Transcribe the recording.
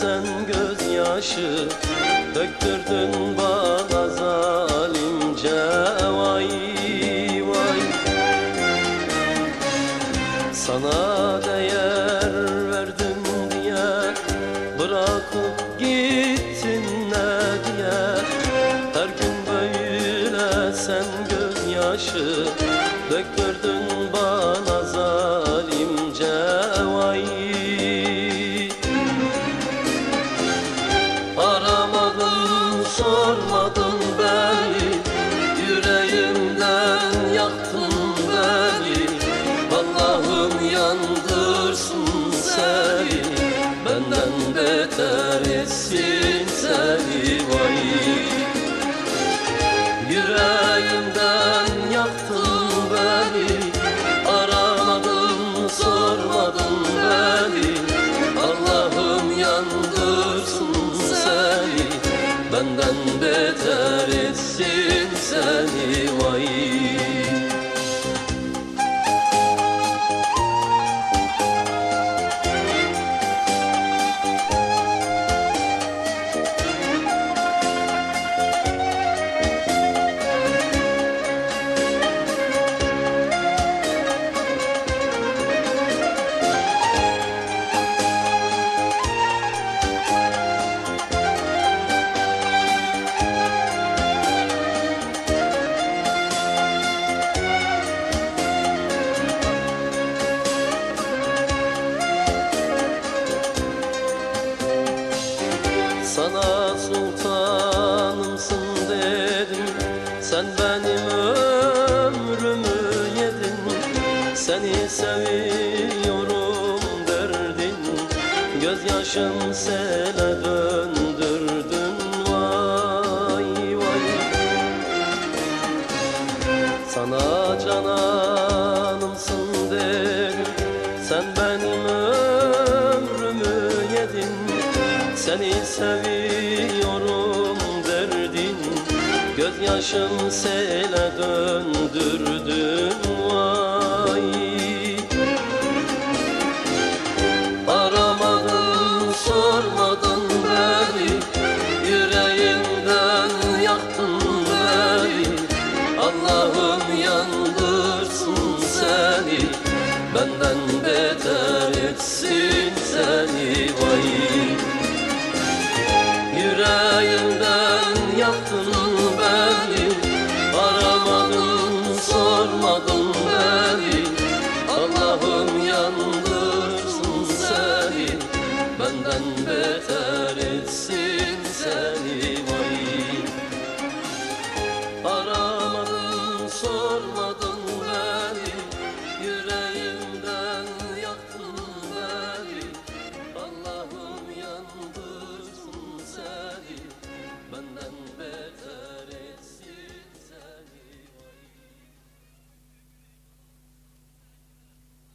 sen gözyaşı Döktürdün bana. Yüreğimden yaktın beni. Allah'ım yandırsın seni Benden beter etsin seni. Vay! Yüreğimden yaktın beni Aramadın sormadın beni. Allah'ım yandırsın seni Benden beter etsin seni vay Sana sultanımsın dedim. Sen benim ömrümü yedin. Seni seviyorum derdin. Gözyaşım sele döndürdün. Vay vay. Sana cananımsın seviyorum derdin. Gözyaşım sele döndürdün better it's